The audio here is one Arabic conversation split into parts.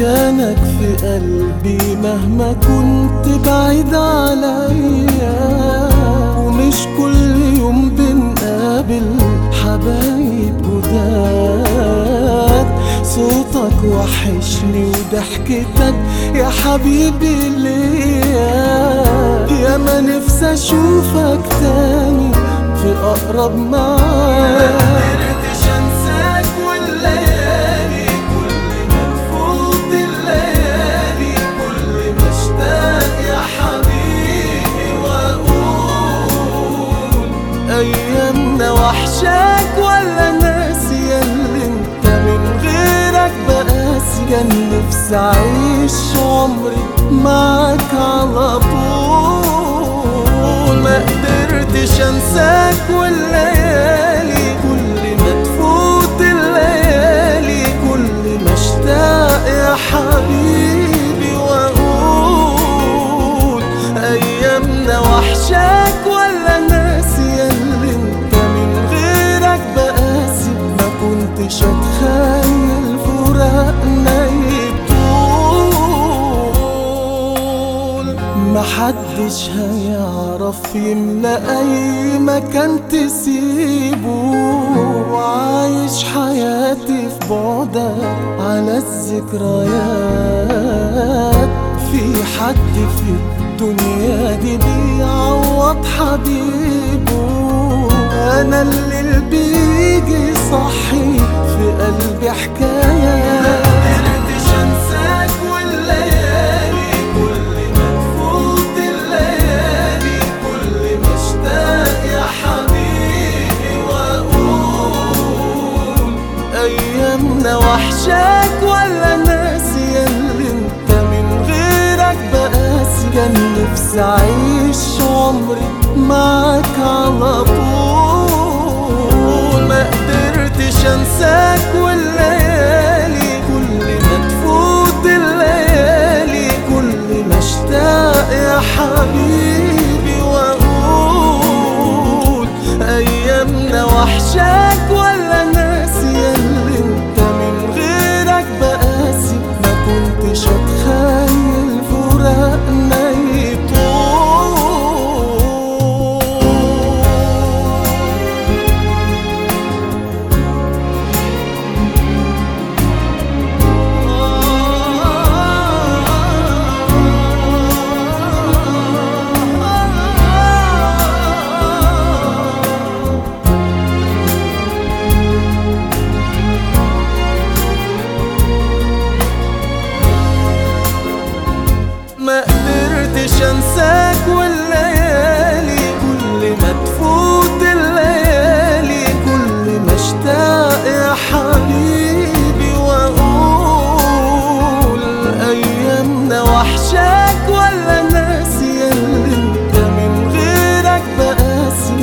مكانك في قلبي مهما كنت بعيد عليا. ومش كل يوم بنقابل حبايب جداد. صوتك وحشني وضحكتك يا حبيبي ليا. يا ما نفسي أشوفك تاني في أقرب معاد ايامنا وحشاك ولا ناسي اللي أنت من غيرك بقاسي كان نفسي اعيش عمري معاك على طول. ما قدرتش أنساك والليالي كل ما تفوت الليالي كل ما أشتاق يا حبيبي وأقول ايامنا وحشاك كنتش اتخيل فراقنا يطول محدش هيعرف يملى اي مكان تسيبه وعايش حياتي في بعدك على الذكريات في حد في الدنيا دي بيعوض حبيبه أنا اللي بيجي صحي قلبي حكايات قدرتش انساك والليالي كل ما الليالي كل ما يا حبيبي واقول أيامنا وحشاك ولا ناسي اللي أنت من غيرك بقاسي كان نفسي أعيش عمري معاك على طول. ما قدرتش انساك والليالي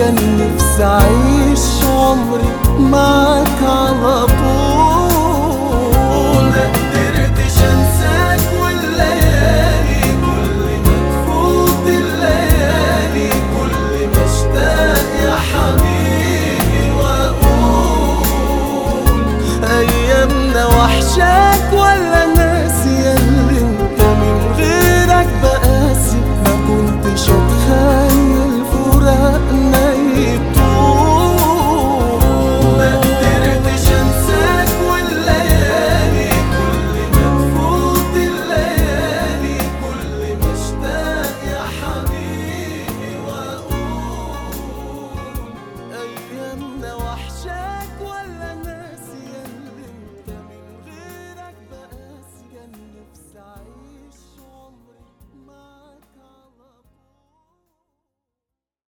كان نفسي اعيش عمري معاك على طول